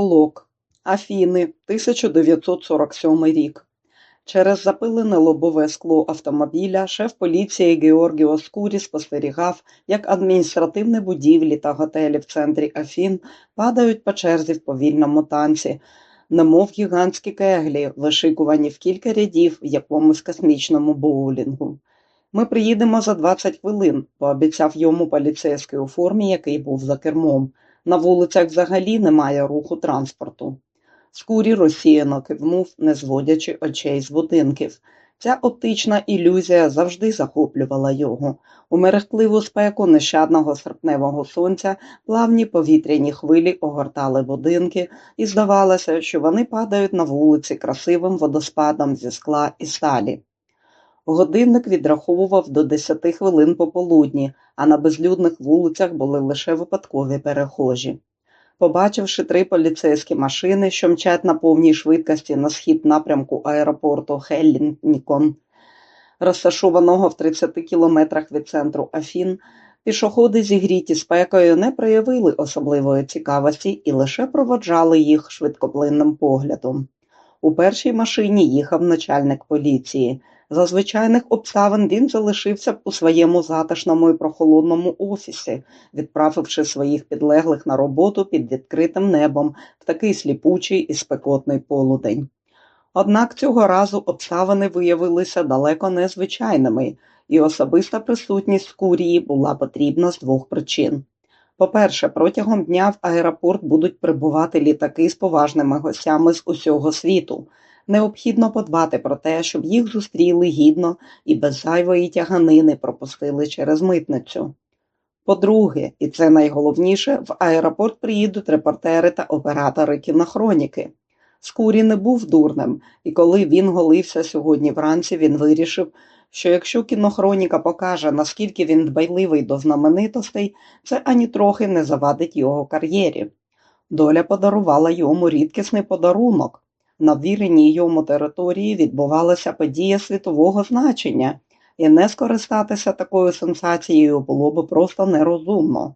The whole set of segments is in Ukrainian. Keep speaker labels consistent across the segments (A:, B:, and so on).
A: Пролог. Афіни, 1947 рік. Через запилене лобове скло автомобіля шеф поліції Георгіо Скурі спостерігав, як адміністративні будівлі та готелі в центрі Афін падають по черзі в повільному танці, немов гігантські кеглі, вишикувані в кілька рядів в якомусь космічному боулінгу. Ми приїдемо за 20 хвилин, пообіцяв йому поліцейський у формі, який був за кермом. На вулицях взагалі немає руху транспорту. Скурі розсіяно кивнув, не зводячи очей з будинків. Ця оптична ілюзія завжди захоплювала його. У мерехтливу спеку нещадного серпневого сонця плавні повітряні хвилі огортали будинки, і здавалося, що вони падають на вулиці красивим водоспадом зі скла і сталі. Годинник відраховував до десяти хвилин пополудні, а на безлюдних вулицях були лише випадкові перехожі. Побачивши три поліцейські машини, що мчать на повній швидкості на схід напрямку аеропорту Хеллінікон, розташованого в 30 кілометрах від центру Афін, пішоходи зігріті спекою не проявили особливої цікавості і лише проводжали їх швидкоплинним поглядом. У першій машині їхав начальник поліції. За звичайних обставин він залишився б у своєму затишному і прохолодному офісі, відправивши своїх підлеглих на роботу під відкритим небом в такий сліпучий і спекотний полудень. Однак цього разу обставини виявилися далеко незвичайними, і особиста присутність Скурії була потрібна з двох причин. По-перше, протягом дня в аеропорт будуть прибувати літаки з поважними гостями з усього світу. Необхідно подбати про те, щоб їх зустріли гідно і без зайвої тяганини пропустили через митницю. По-друге, і це найголовніше, в аеропорт приїдуть репортери та оператори кінохроніки. Скурі не був дурним, і коли він голився сьогодні вранці, він вирішив, що якщо кінохроніка покаже, наскільки він дбайливий до знаменитостей, це ані трохи не завадить його кар'єрі. Доля подарувала йому рідкісний подарунок. На ввіреній йому території відбувалася подія світового значення, і не скористатися такою сенсацією було б просто нерозумно.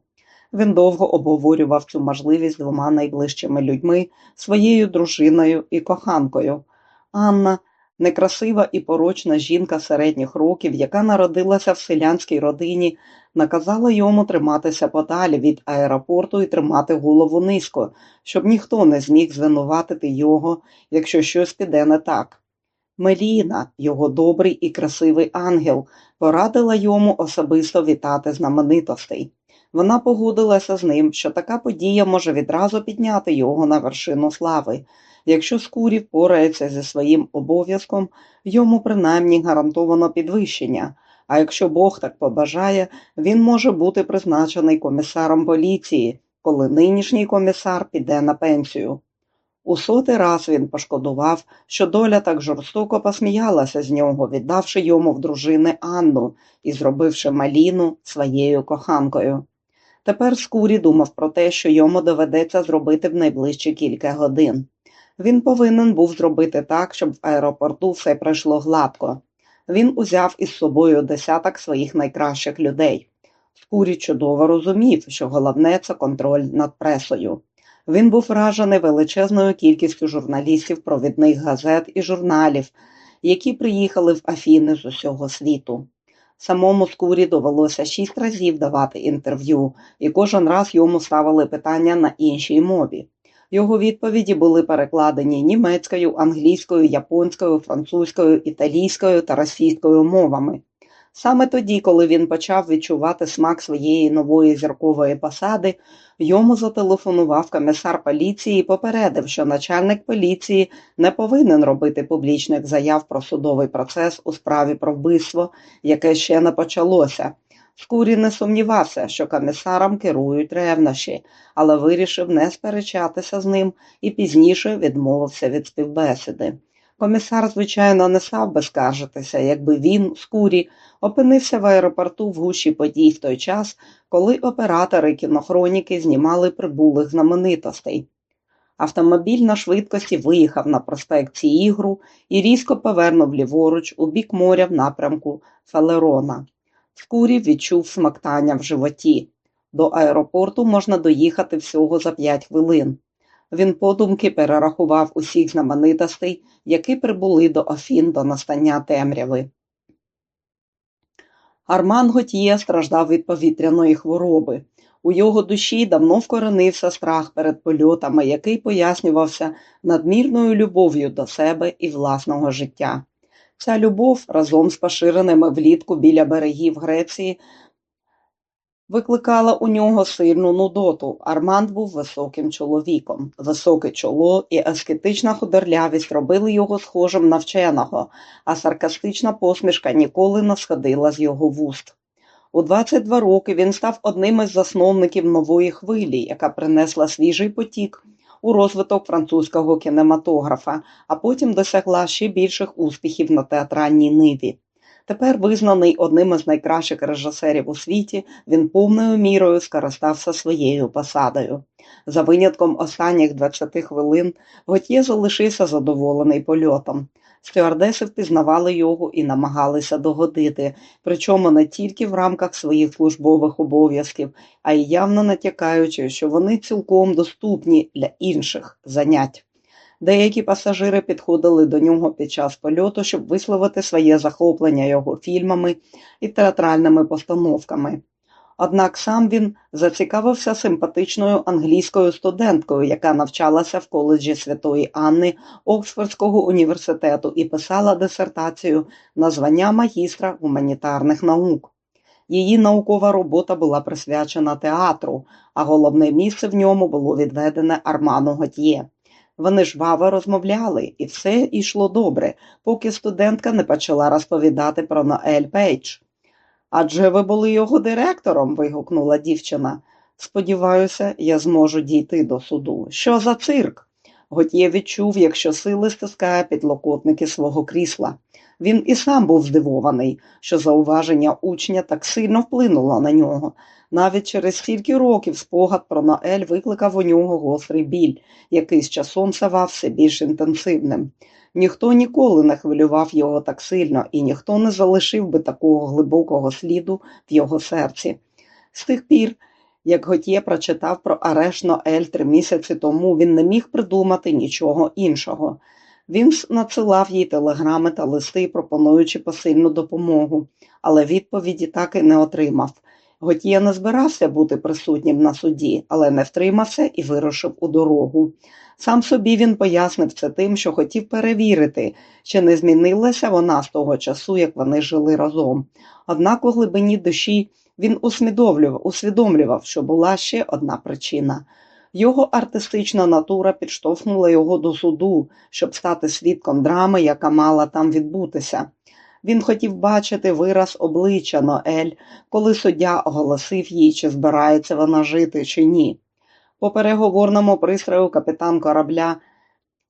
A: Він довго обговорював цю можливість двома найближчими людьми, своєю дружиною і коханкою. Анна, некрасива і порочна жінка середніх років, яка народилася в селянській родині, наказала йому триматися подалі від аеропорту і тримати голову низько, щоб ніхто не зміг звинуватити його, якщо щось піде не так. Меліна, його добрий і красивий ангел, порадила йому особисто вітати знаменитостей. Вона погодилася з ним, що така подія може відразу підняти його на вершину слави. Якщо Скурі впорається зі своїм обов'язком, йому принаймні гарантовано підвищення, а якщо Бог так побажає, він може бути призначений комісаром поліції, коли нинішній комісар піде на пенсію. У сотий раз він пошкодував, що доля так жорстоко посміялася з нього, віддавши йому в дружини Анну і зробивши Маліну своєю коханкою. Тепер Скурі думав про те, що йому доведеться зробити в найближчі кілька годин. Він повинен був зробити так, щоб в аеропорту все пройшло гладко. Він узяв із собою десяток своїх найкращих людей. Скурі чудово розумів, що головне це контроль над пресою. Він був вражений величезною кількістю журналістів провідних газет і журналів, які приїхали в Афіни з усього світу. Самому Скурі довелося шість разів давати інтерв'ю, і кожен раз йому ставили питання на іншій мові. Його відповіді були перекладені німецькою, англійською, японською, французькою, італійською та російською мовами. Саме тоді, коли він почав відчувати смак своєї нової зіркової посади, йому зателефонував комісар поліції і попередив, що начальник поліції не повинен робити публічних заяв про судовий процес у справі про вбивство, яке ще не почалося. Скурі не сумнівався, що комісаром керують ревнощі, але вирішив не сперечатися з ним і пізніше відмовився від співбесіди. Комісар, звичайно, не став би скаржитися, якби він, Скурі, опинився в аеропорту в гущі подій в той час, коли оператори кінохроніки знімали прибулих знаменитостей. Автомобіль на швидкості виїхав на проспекті Ігру і різко повернув ліворуч у бік моря в напрямку Скурі відчув смактання в животі. До аеропорту можна доїхати всього за п'ять хвилин. Він подумки перерахував усіх знаменитостей, які прибули до Афін до настання темряви. Арман Готьє страждав від повітряної хвороби. У його душі давно вкоренився страх перед польотами, який пояснювався надмірною любов'ю до себе і власного життя. Ця любов разом з поширеними влітку біля берегів Греції викликала у нього сильну нудоту. Арманд був високим чоловіком. Високе чоло і аскетична худорлявість робили його схожим на вченого, а саркастична посмішка ніколи не сходила з його вуст. У 22 роки він став одним із засновників нової хвилі, яка принесла свіжий потік у розвиток французького кінематографа, а потім досягла ще більших успіхів на театральній ниві. Тепер, визнаний одним із найкращих режисерів у світі, він повною мірою скористався своєю посадою. За винятком останніх 20 хвилин Готьє залишився задоволений польотом. Стюардеси впізнавали його і намагалися догодити, причому не тільки в рамках своїх службових обов'язків, а й явно натякаючи, що вони цілком доступні для інших занять. Деякі пасажири підходили до нього під час польоту, щоб висловити своє захоплення його фільмами і театральними постановками. Однак сам він зацікавився симпатичною англійською студенткою, яка навчалася в коледжі Святої Анни Оксфордського університету і писала дисертацію на звання магістра гуманітарних наук. Її наукова робота була присвячена театру, а головне місце в ньому було відведене Арману Готьє. Вони жваво розмовляли, і все йшло добре, поки студентка не почала розповідати про Ноель Пейдж. Адже ви були його директором, вигукнула дівчина. Сподіваюся, я зможу дійти до суду. Що за цирк? Готє відчув, якщо сили стискає підлокотники свого крісла. Він і сам був здивований, що зауваження учня так сильно вплинуло на нього. Навіть через стільки років спогад про Наель викликав у нього гострий біль, який з часом ставав все більш інтенсивним. Ніхто ніколи не хвилював його так сильно, і ніхто не залишив би такого глибокого сліду в його серці. З тих пір, як Готє прочитав про арешт Ноель три місяці тому, він не міг придумати нічого іншого. Він надсилав їй телеграми та листи, пропонуючи посильну допомогу, але відповіді так і не отримав. Готьє не збирався бути присутнім на суді, але не втримався і вирушив у дорогу. Сам собі він пояснив це тим, що хотів перевірити, чи не змінилася вона з того часу, як вони жили разом. Однак у глибині душі він усвідомлював, усвідомлював, що була ще одна причина. Його артистична натура підштовхнула його до суду, щоб стати свідком драми, яка мала там відбутися. Він хотів бачити вираз обличчя Ноель, коли суддя оголосив їй, чи збирається вона жити, чи ні. По переговорному пристрою капітан корабля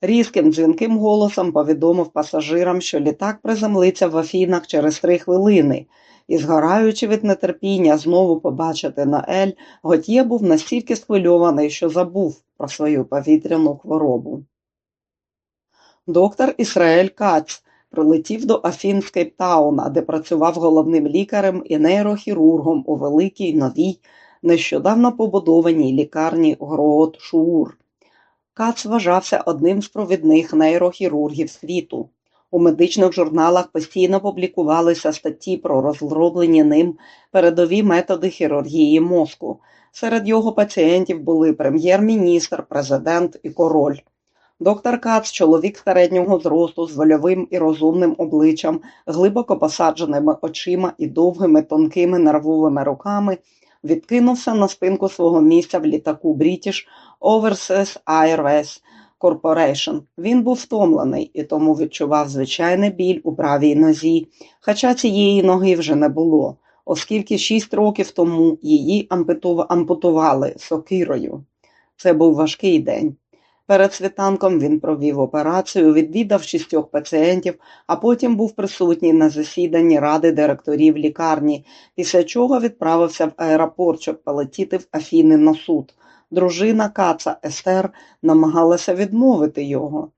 A: різким дзвінким голосом повідомив пасажирам, що літак приземлиться в Афінах через три хвилини, і, згораючи від нетерпіння знову побачити Ноель, Готьє був настільки схвильований, що забув про свою повітряну хворобу. Доктор Ісраель Кац прилетів до Афін з Кейптауна, де працював головним лікарем і нейрохірургом у великій новій, нещодавно побудованій лікарні Гроот Шуур. Кац вважався одним з провідних нейрохірургів світу. У медичних журналах постійно публікувалися статті про розроблені ним передові методи хірургії мозку. Серед його пацієнтів були прем'єр-міністр, президент і король. Доктор Кац, чоловік середнього зросту з вольовим і розумним обличчям, глибоко посадженими очима і довгими тонкими нервовими руками, відкинувся на спинку свого місця в літаку British Overseas Airways Corporation. Він був втомлений і тому відчував звичайний біль у правій нозі, хоча цієї ноги вже не було, оскільки шість років тому її ампутували сокирою. Це був важкий день. Перед світанком він провів операцію, відвідав шістьох пацієнтів, а потім був присутній на засіданні ради директорів лікарні, після чого відправився в аеропорт, щоб полетіти в Афіни на суд. Дружина Каца Естер намагалася відмовити його.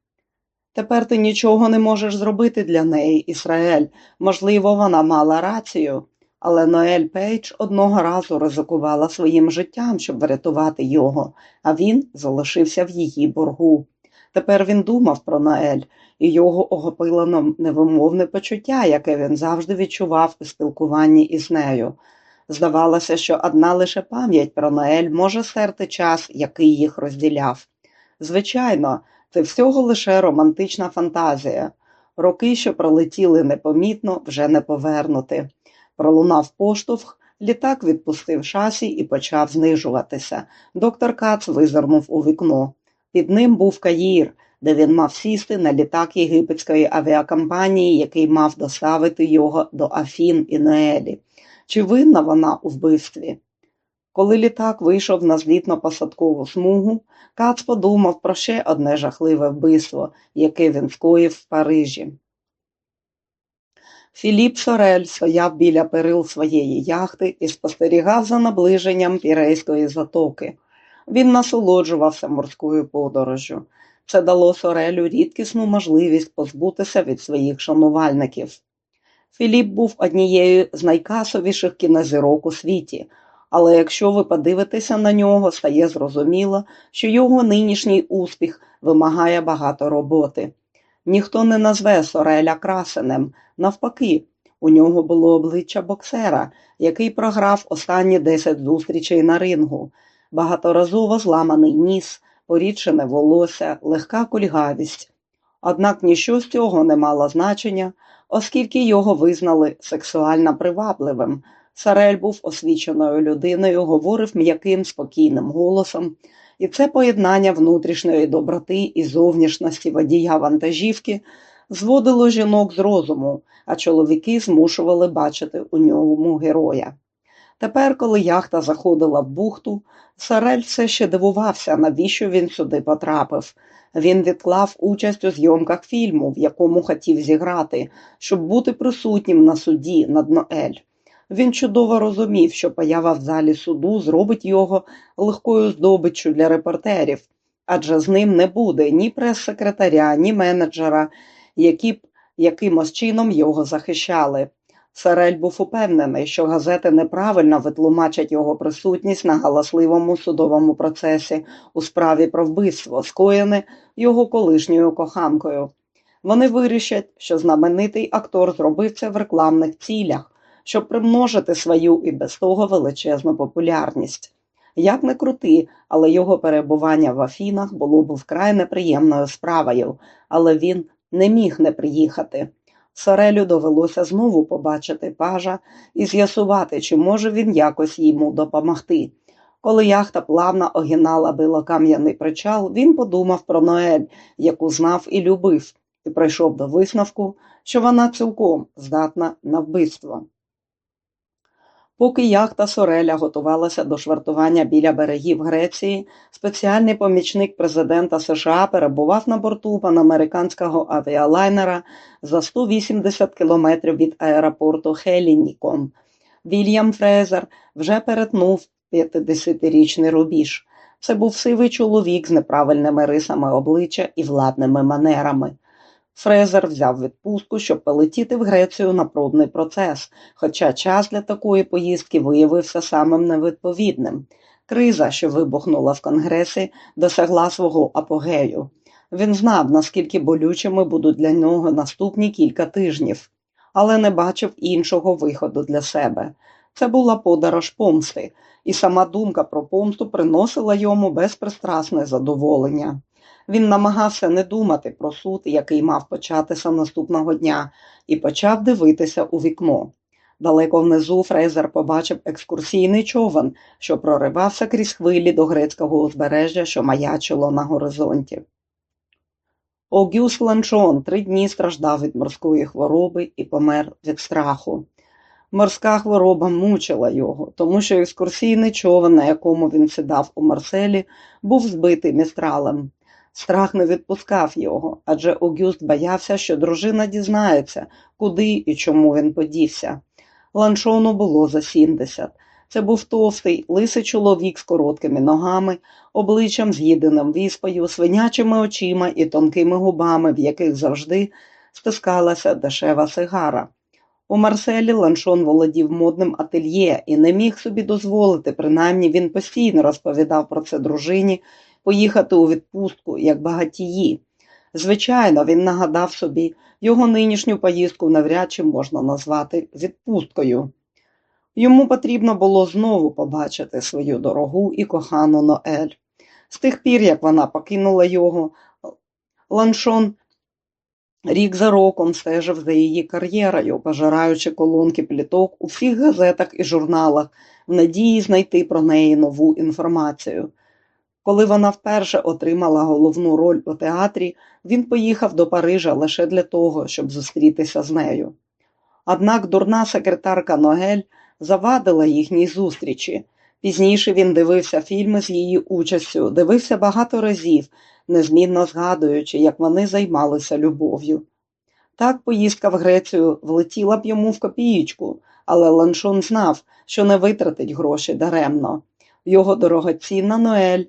A: Тепер ти нічого не можеш зробити для неї, Ісраель. Можливо, вона мала рацію. Але Ноель Пейдж одного разу ризикувала своїм життям, щоб врятувати його, а він залишився в її боргу. Тепер він думав про Ноель, і його охопило невимовне почуття, яке він завжди відчував у спілкуванні із нею. Здавалося, що одна лише пам'ять про Ноель може стерти час, який їх розділяв. Звичайно, це всього лише романтична фантазія. Роки, що пролетіли непомітно, вже не повернути. Пролунав поштовх, літак відпустив шасі і почав знижуватися. Доктор Кац визирнув у вікно. Під ним був Каїр, де він мав сісти на літак єгипетської авіакомпанії, який мав доставити його до Афін і Ноелі. Чи винна вона у вбивстві? Коли літак вийшов на злітно-посадкову смугу, Кац подумав про ще одне жахливе вбивство, яке він скоїв в Парижі. Філіп Сорель стояв біля перил своєї яхти і спостерігав за наближенням Пірейської затоки. Він насолоджувався морською подорожжю. Це дало Сорелю рідкісну можливість позбутися від своїх шанувальників. Філіп був однією з найкасовіших кінозірок у світі, але якщо ви подивитеся на нього, стає зрозуміло, що його нинішній успіх вимагає багато роботи. Ніхто не назве Сореля красенем, навпаки, у нього було обличчя боксера, який програв останні 10 зустрічей на рингу, багаторазово зламаний ніс, порідшене волосся, легка кульгавість. Однак ніщо з цього не мало значення, оскільки його визнали сексуально привабливим. Сарель був освіченою людиною, говорив м'яким, спокійним голосом, і це поєднання внутрішньої доброти і зовнішності водія вантажівки зводило жінок з розуму, а чоловіки змушували бачити у ньому героя. Тепер, коли яхта заходила в бухту, Сарель все ще дивувався, навіщо він сюди потрапив. Він відклав участь у зйомках фільму, в якому хотів зіграти, щоб бути присутнім на суді над Ноель. Він чудово розумів, що поява в залі суду зробить його легкою здобиччю для репортерів, адже з ним не буде ні прес-секретаря, ні менеджера, які б якимось чином його захищали. Сарель був упевнений, що газети неправильно витлумачать його присутність на галасливому судовому процесі у справі про вбивство, скоєне його колишньою коханкою. Вони вирішать, що знаменитий актор зробив це в рекламних цілях, щоб примножити свою і без того величезну популярність. Як не крути, але його перебування в Афінах було б вкрай неприємною справою, але він не міг не приїхати. Сорелю довелося знову побачити пажа і з'ясувати, чи може він якось йому допомогти. Коли яхта плавно огинала билокам'яний причал, він подумав про Ноель, яку знав і любив, і прийшов до висновку, що вона цілком здатна на вбивство. Поки яхта Сореля готувалася до швартування біля берегів Греції, спеціальний помічник президента США перебував на борту панамериканського авіалайнера за 180 кілометрів від аеропорту Хелінікон. Вільям Фрезер вже перетнув 50-річний рубіж. Це був сивий чоловік з неправильними рисами обличчя і владними манерами. Фрезер взяв відпустку, щоб полетіти в Грецію на пробний процес, хоча час для такої поїздки виявився самим невідповідним. Криза, що вибухнула в Конгресі, досягла свого апогею. Він знав, наскільки болючими будуть для нього наступні кілька тижнів, але не бачив іншого виходу для себе. Це була подорож помсти, і сама думка про помсту приносила йому безпристрасне задоволення. Він намагався не думати про суд, який мав початися наступного дня, і почав дивитися у вікно. Далеко внизу Фрейзер побачив екскурсійний човен, що проривався крізь хвилі до грецького узбережжя, що маячило на горизонті. Огюс Ланчон три дні страждав від морської хвороби і помер від страху. Морська хвороба мучила його, тому що екскурсійний човен, на якому він сідав у Марселі, був збитий містралем. Страх не відпускав його, адже Огюст боявся, що дружина дізнається, куди і чому він подівся. Ланшону було за сімдесят. Це був товстий, лисий чоловік з короткими ногами, обличчям з'їденим віспою, свинячими очима і тонкими губами, в яких завжди стискалася дешева сигара. У Марселі Ланшон володів модним ательє і не міг собі дозволити, принаймні він постійно розповідав про це дружині, поїхати у відпустку, як багатії. Звичайно, він нагадав собі, його нинішню поїздку навряд чи можна назвати відпусткою. Йому потрібно було знову побачити свою дорогу і кохану Ноель. З тих пір, як вона покинула його, Ланшон рік за роком стежив за її кар'єрою, пожираючи колонки пліток у всіх газетах і журналах, в надії знайти про неї нову інформацію. Коли вона вперше отримала головну роль у театрі, він поїхав до Парижа лише для того, щоб зустрітися з нею. Однак дурна секретарка Ногель завадила їхній зустрічі. Пізніше він дивився фільми з її участю, дивився багато разів, незмінно згадуючи, як вони займалися любов'ю. Так поїздка в Грецію влетіла б йому в копієчку, але Ланшон знав, що не витратить гроші даремно. Його дорогоцінна Ноель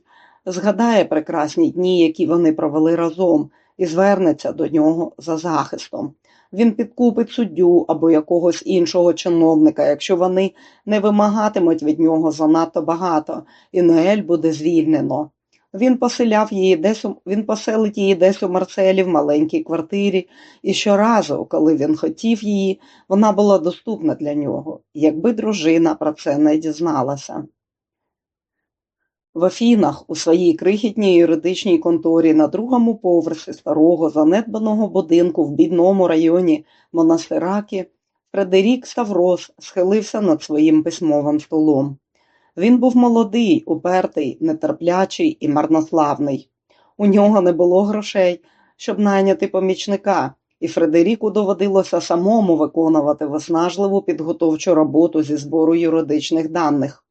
A: згадає прекрасні дні, які вони провели разом, і звернеться до нього за захистом. Він підкупить суддю або якогось іншого чиновника, якщо вони не вимагатимуть від нього занадто багато, і Ноель буде звільнено. Він поселяв її десь у він поселить її десь у Марселі в маленькій квартирі, і щоразу, коли він хотів її, вона була доступна для нього, якби дружина про це не дізналася. В Афінах у своїй крихітній юридичній конторі на другому поверсі старого занедбаного будинку в бідному районі Монастираки Фредерік Ставрос схилився над своїм письмовим столом. Він був молодий, упертий, нетерплячий і марнославний. У нього не було грошей, щоб найняти помічника, і Фредеріку доводилося самому виконувати виснажливу підготовчу роботу зі збору юридичних даних.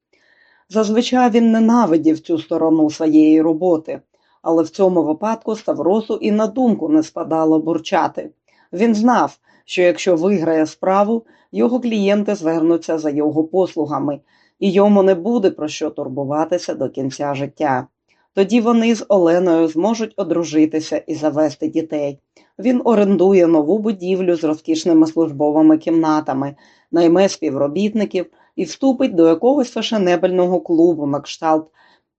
A: Зазвичай він ненавидів цю сторону своєї роботи, але в цьому випадку Ставросу і на думку не спадало бурчати. Він знав, що якщо виграє справу, його клієнти звернуться за його послугами, і йому не буде про що турбуватися до кінця життя. Тоді вони з Оленою зможуть одружитися і завести дітей. Він орендує нову будівлю з розкішними службовими кімнатами, найме співробітників і вступить до якогось фешенебельного клубу на кшталт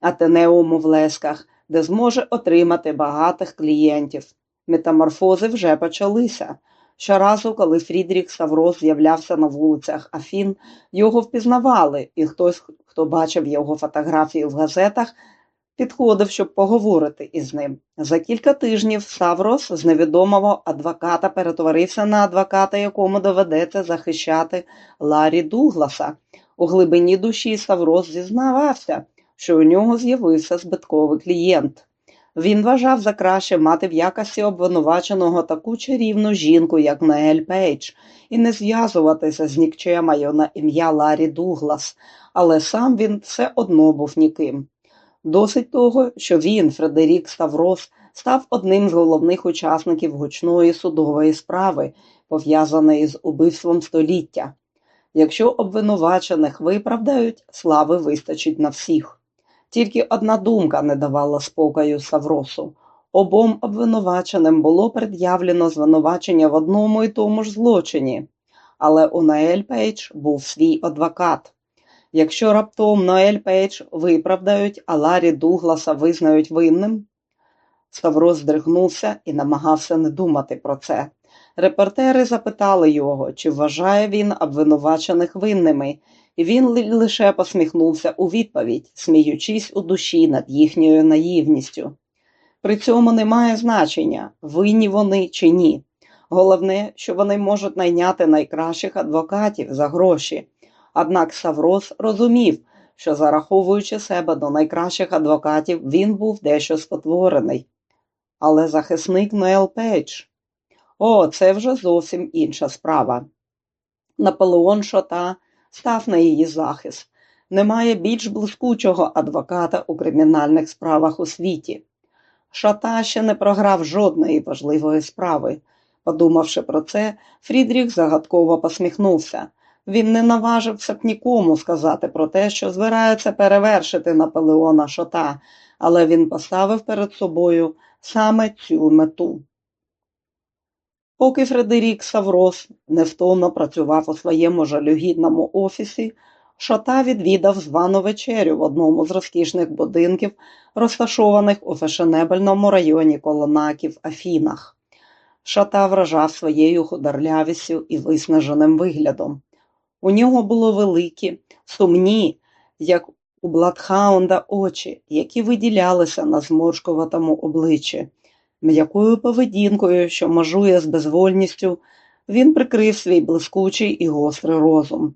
A: Атенеуму в Лесках, де зможе отримати багатих клієнтів. Метаморфози вже почалися. Щоразу, коли Фрідріх Савро з'являвся на вулицях Афін, його впізнавали, і хтось, хто бачив його фотографії в газетах, підходив, щоб поговорити із ним. За кілька тижнів Саврос з невідомого адвоката перетворився на адвоката, якому доведеться захищати Ларі Дугласа. У глибині душі Ставрос зізнавався, що у нього з'явився збитковий клієнт. Він вважав за краще мати в якості обвинуваченого таку чарівну жінку, як Ноель Пейдж, і не зв'язуватися з нікчемою на ім'я Ларі Дуглас, але сам він все одно був ніким. Досить того, що він, Фредерік Ставрос, став одним з головних учасників гучної судової справи, пов'язаної з убивством століття. Якщо обвинувачених виправдають, слави вистачить на всіх. Тільки одна думка не давала спокою Ставросу. Обом обвинуваченим було пред'явлено звинувачення в одному і тому ж злочині, але у Ноель Пейдж був свій адвокат. Якщо раптом Ноель Пейдж виправдають, а Ларі Дугласа визнають винним, Ставрос здригнувся і намагався не думати про це. Репортери запитали його, чи вважає він обвинувачених винними, і він лише посміхнувся у відповідь, сміючись у душі над їхньою наївністю. При цьому немає значення, винні вони чи ні. Головне, що вони можуть найняти найкращих адвокатів за гроші. Однак Саврос розумів, що, зараховуючи себе до найкращих адвокатів, він був дещо спотворений. Але захисник Ноель Пейдж. О, це вже зовсім інша справа. Наполеон Шота став на її захист. Немає більш блискучого адвоката у кримінальних справах у світі. Шота ще не програв жодної важливої справи. Подумавши про це, Фредерік загадково посміхнувся. Він не наважився б нікому сказати про те, що збирається перевершити Наполеона Шота, але він поставив перед собою саме цю мету. Поки Фредерік Саврос невтомно працював у своєму жалюгідному офісі, Шота відвідав звану вечерю в одному з розкішних будинків, розташованих у фешенебельному районі Колонакі в Афінах. Шота вражав своєю худорлявістю і виснаженим виглядом. У нього було великі, сумні, як у Бладхаунда очі, які виділялися на зморшкуватому обличчі. М'якою поведінкою, що межує з безвольністю, він прикрив свій блискучий і гострий розум.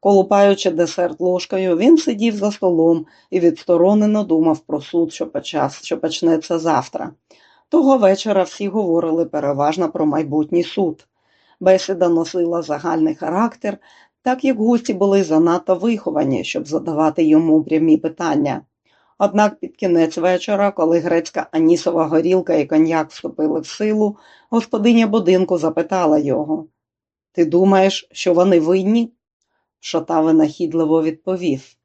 A: Колупаючи десерт ложкою, він сидів за столом і відсторонено думав про суд, що, почас, що почнеться завтра. Того вечора всі говорили переважно про майбутній суд. Бесіда носила загальний характер, так як гості були занадто виховані, щоб задавати йому прямі питання. Однак під кінець вечора, коли грецька анісова горілка і коньяк вступили в силу, господиня будинку запитала його Ти думаєш, що вони винні? Шота винахідливо відповів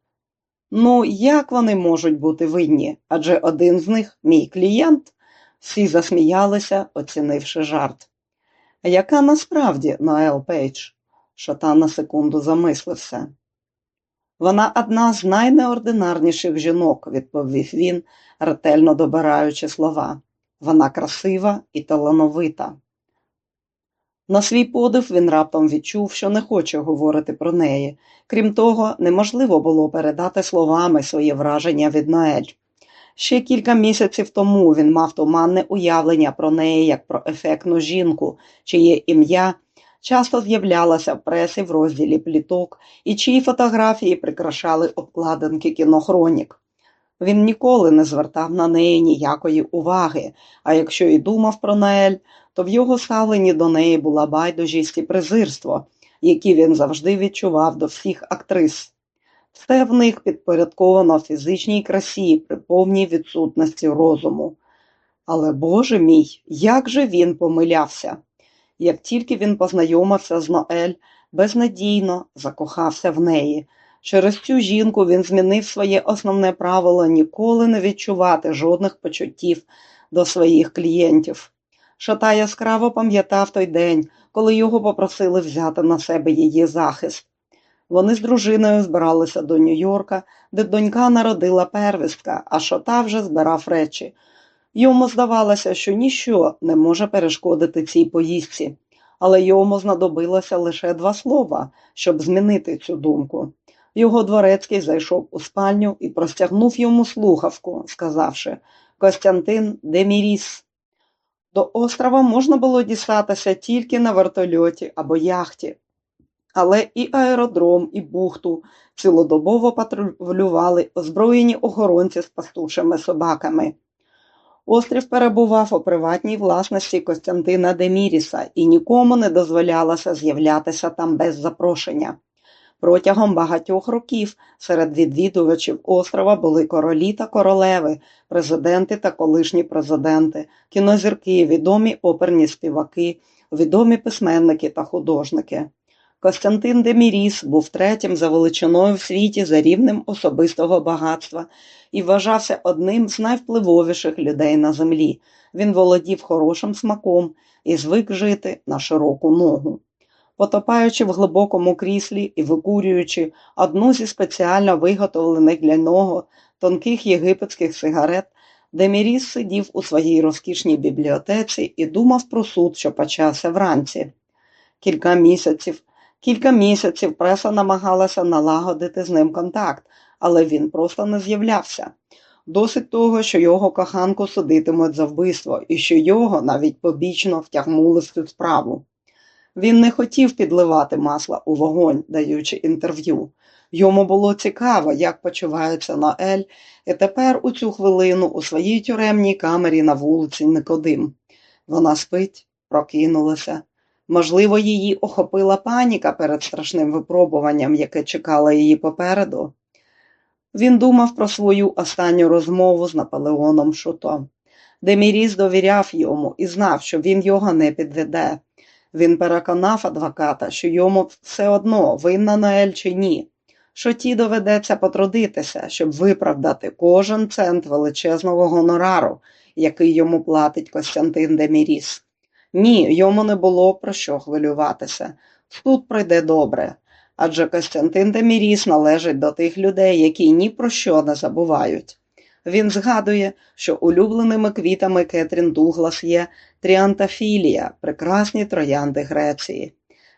A: Ну, як вони можуть бути винні? Адже один з них мій клієнт. Всі засміялися, оцінивши жарт. Яка насправді Ноель Пейдж? Шота на секунду замислився. Вона одна з найнеординарніших жінок, відповів він, ретельно добираючи слова. Вона красива і талановита. На свій подив він раптом відчув, що не хоче говорити про неї. Крім того, неможливо було передати словами своє враження від Ноель. Ще кілька місяців тому він мав туманне уявлення про неї як про ефектну жінку, чиє ім'я часто з'являлося в пресі в розділі пліток і чиї фотографії прикрашали обкладинки кінохронік. Він ніколи не звертав на неї ніякої уваги, а якщо і думав про Наель, то в його ставленні до неї була байдужість і презирство, які він завжди відчував до всіх актрис. Все в них підпорядковано фізичній красі при повній відсутності розуму. Але, Боже мій, як же він помилявся! Як тільки він познайомився з Ноель, безнадійно закохався в неї. Через цю жінку він змінив своє основне правило ніколи не відчувати жодних почуттів до своїх клієнтів. Шата яскраво пам'ятав той день, коли його попросили взяти на себе її захист. Вони з дружиною збиралися до Нью-Йорка, де донька народила первістка, а шота вже збирав речі. Йому здавалося, що ніщо не може перешкодити цій поїздці, але йому знадобилося лише два слова, щоб змінити цю думку. Його дворецький зайшов у спальню і простягнув йому слухавку, сказавши Костянтин Деміріс. До острова можна було дістатися тільки на вертольоті або яхті, але і аеродром, і бухту цілодобово патрулювали озброєні охоронці з пастушими собаками. Острів перебував у приватній власності Костянтина Деміріса і нікому не дозволялося з'являтися там без запрошення. Протягом багатьох років серед відвідувачів острова були королі та королеви, президенти та колишні президенти, кінозірки, відомі оперні співаки, відомі письменники та художники. Костянтин Деміріс був третім за величиною в світі за рівнем особистого багатства і вважався одним з найвпливовіших людей на землі. Він володів хорошим смаком і звик жити на широку ногу. Потопаючи в глибокому кріслі і викурюючи одну зі спеціально виготовлених для нього тонких єгипетських сигарет, Деміріс сидів у своїй розкішній бібліотеці і думав про суд, що почався вранці. Кілька місяців Кілька місяців преса намагалася налагодити з ним контакт, але він просто не з'являвся. Досить того, що його коханку судитимуть за вбивство і що його навіть побічно втягнули в цю справу. Він не хотів підливати масла у вогонь, даючи інтерв'ю. Йому було цікаво, як почувається Ноель, і тепер у цю хвилину у своїй тюремній камері на вулиці Никодим. Вона спить, прокинулася. Можливо, її охопила паніка перед страшним випробуванням, яке чекало її попереду. Він думав про свою останню розмову з Наполеоном Шуто. Деміріс довіряв йому і знав, що він його не підведе. Він переконав адвоката, що йому все одно винна Ноель чи ні, що ті доведеться потрудитися, щоб виправдати кожен цент величезного гонорару, який йому платить Костянтин Деміріс. Ні, йому не було про що хвилюватися. Суд пройде добре. Адже Костянтин Деміріс належить до тих людей, які ні про що не забувають. Він згадує, що улюбленими квітами Кетрін Дуглас є тріантафілія, прекрасні троянди Греції.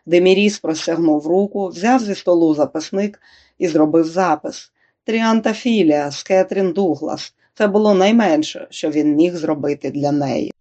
A: Деміріс простягнув руку, взяв зі столу записник і зробив запис. Тріантафілія з Кетрін Дуглас. Це було найменше, що він міг зробити для неї.